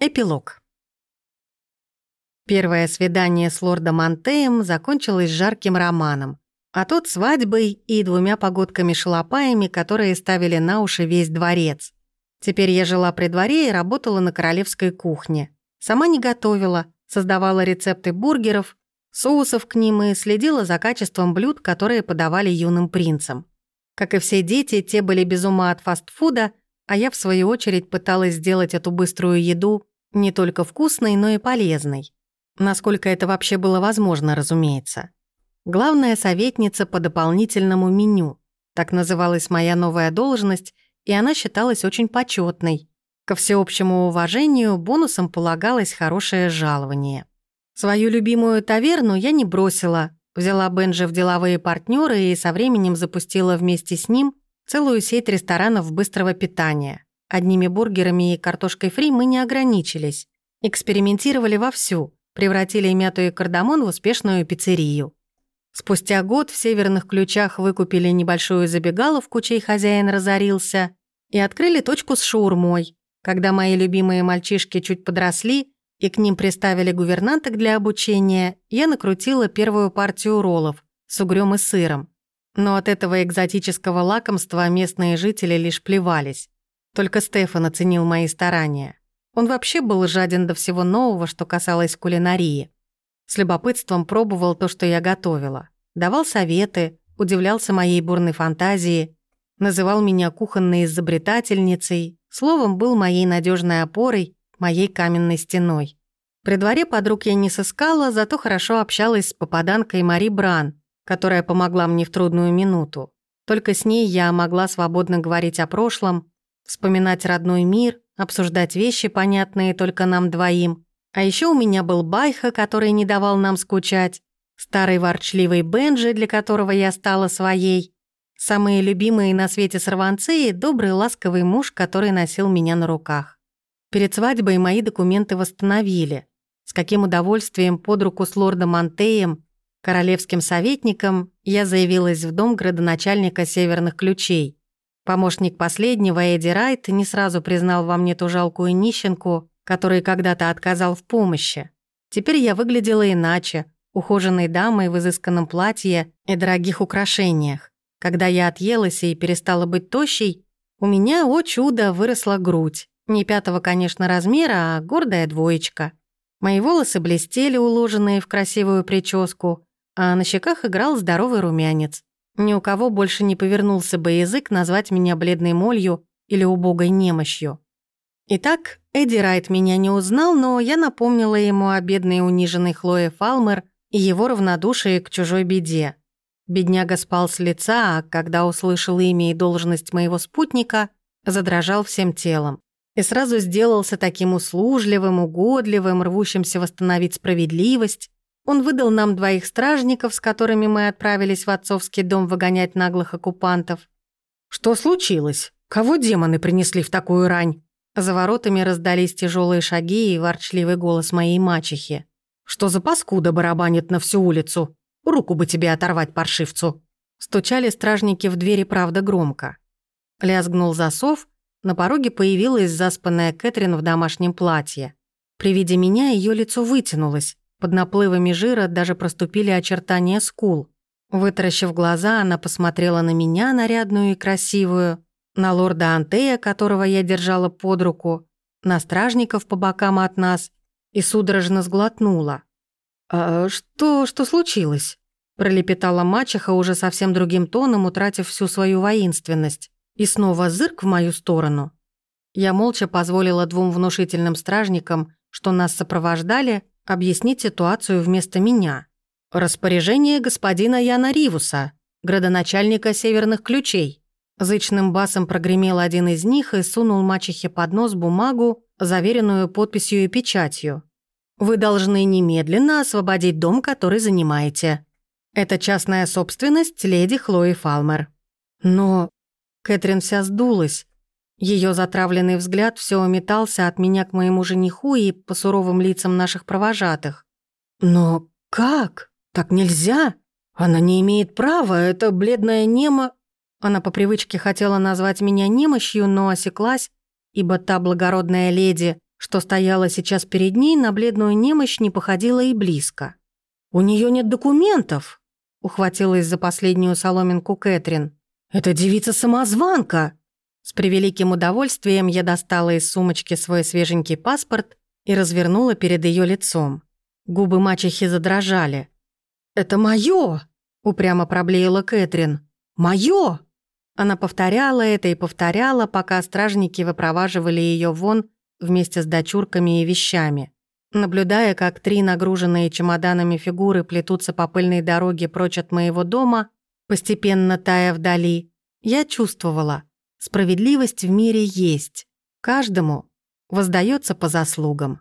Эпилог. Первое свидание с лордом Антеем закончилось жарким романом, а тот свадьбой и двумя погодками-шалопаями, которые ставили на уши весь дворец. Теперь я жила при дворе и работала на королевской кухне. Сама не готовила, создавала рецепты бургеров, соусов к ним и следила за качеством блюд, которые подавали юным принцам. Как и все дети, те были без ума от фастфуда, а я, в свою очередь, пыталась сделать эту быструю еду не только вкусной, но и полезной. Насколько это вообще было возможно, разумеется. Главная советница по дополнительному меню. Так называлась моя новая должность, и она считалась очень почетной. Ко всеобщему уважению бонусом полагалось хорошее жалование. Свою любимую таверну я не бросила, взяла Бенджи в деловые партнеры и со временем запустила вместе с ним целую сеть ресторанов быстрого питания. Одними бургерами и картошкой фри мы не ограничились. Экспериментировали вовсю, превратили мяту и кардамон в успешную пиццерию. Спустя год в «Северных ключах» выкупили небольшую забегаловку, чей хозяин разорился, и открыли точку с шаурмой. Когда мои любимые мальчишки чуть подросли и к ним приставили гувернанток для обучения, я накрутила первую партию роллов с угрём и сыром. Но от этого экзотического лакомства местные жители лишь плевались. Только Стефан оценил мои старания. Он вообще был жаден до всего нового, что касалось кулинарии. С любопытством пробовал то, что я готовила. Давал советы, удивлялся моей бурной фантазии, называл меня кухонной изобретательницей, словом, был моей надежной опорой, моей каменной стеной. При дворе подруг я не сыскала, зато хорошо общалась с попаданкой Мари Бран, которая помогла мне в трудную минуту. Только с ней я могла свободно говорить о прошлом, вспоминать родной мир, обсуждать вещи, понятные только нам двоим. А еще у меня был Байха, который не давал нам скучать, старый ворчливый Бенджи, для которого я стала своей, самые любимые на свете сорванцы и добрый ласковый муж, который носил меня на руках. Перед свадьбой мои документы восстановили. С каким удовольствием под руку с лордом Антеем, королевским советником, я заявилась в дом градоначальника Северных Ключей. Помощник последнего, Эдди Райт, не сразу признал во мне ту жалкую нищенку, который когда-то отказал в помощи. Теперь я выглядела иначе, ухоженной дамой в изысканном платье и дорогих украшениях. Когда я отъелась и перестала быть тощей, у меня, о чудо, выросла грудь. Не пятого, конечно, размера, а гордая двоечка. Мои волосы блестели, уложенные в красивую прическу, а на щеках играл здоровый румянец. Ни у кого больше не повернулся бы язык назвать меня бледной молью или убогой немощью. Итак, Эдди Райт меня не узнал, но я напомнила ему о бедной униженной Хлое Фалмер и его равнодушии к чужой беде. Бедняга спал с лица, а когда услышал имя и должность моего спутника, задрожал всем телом. И сразу сделался таким услужливым, угодливым, рвущимся восстановить справедливость, он выдал нам двоих стражников, с которыми мы отправились в отцовский дом выгонять наглых оккупантов. «Что случилось? Кого демоны принесли в такую рань?» За воротами раздались тяжелые шаги и ворчливый голос моей мачехи. «Что за паскуда барабанит на всю улицу? Руку бы тебе оторвать, паршивцу!» Стучали стражники в двери, правда, громко. Лязгнул засов, на пороге появилась заспанная Кэтрин в домашнем платье. При виде меня ее лицо вытянулось, под наплывами жира даже проступили очертания скул. Вытаращив глаза, она посмотрела на меня, нарядную и красивую, на лорда Антея, которого я держала под руку, на стражников по бокам от нас и судорожно сглотнула. «А что, что случилось?» пролепетала мачеха уже совсем другим тоном, утратив всю свою воинственность. И снова зырк в мою сторону. Я молча позволила двум внушительным стражникам, что нас сопровождали, объяснить ситуацию вместо меня. «Распоряжение господина Яна Ривуса, градоначальника Северных Ключей». Зычным басом прогремел один из них и сунул мачехе под нос бумагу, заверенную подписью и печатью. «Вы должны немедленно освободить дом, который занимаете. Это частная собственность леди Хлои Фалмер». «Но...» Кэтрин вся сдулась, ее затравленный взгляд все метался от меня к моему жениху и по суровым лицам наших провожатых. «Но как? Так нельзя! Она не имеет права, это бледная нема...» Она по привычке хотела назвать меня немощью, но осеклась, ибо та благородная леди, что стояла сейчас перед ней, на бледную немощь не походила и близко. «У нее нет документов», — ухватилась за последнюю соломинку Кэтрин. «Это девица-самозванка!» С превеликим удовольствием я достала из сумочки свой свеженький паспорт и развернула перед ее лицом. Губы мачехи задрожали. «Это моё!» — упрямо проблеяла Кэтрин. «Моё!» Она повторяла это и повторяла, пока стражники выпроваживали ее вон вместе с дочурками и вещами. Наблюдая, как три нагруженные чемоданами фигуры плетутся по пыльной дороге прочь от моего дома, постепенно тая вдали, я чувствовала, справедливость в мире есть. Каждому воздается по заслугам.